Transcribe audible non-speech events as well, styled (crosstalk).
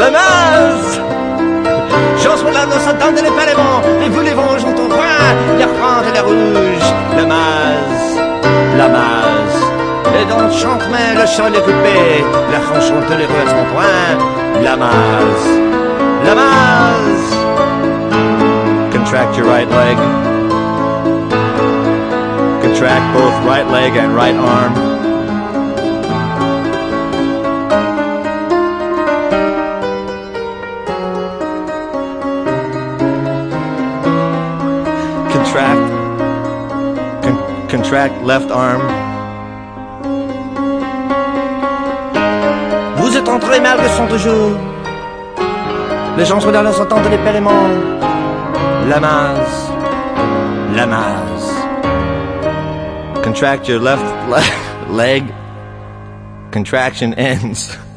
le naze J'en suis là dans et les Et vous les venges dans ton coin Les et les rouges Le maze, la maze Et dans le chantement, le chant est coupé La chante les rues La maze, la maze Contract your right leg. Contract both right leg and right arm. Contract, con contract left arm. Vous êtes entrés malgré son toujours. Les gens sont dans s'entendent les paiements. La masse, la masse. Contract your left le (laughs) leg. Contraction ends. (laughs)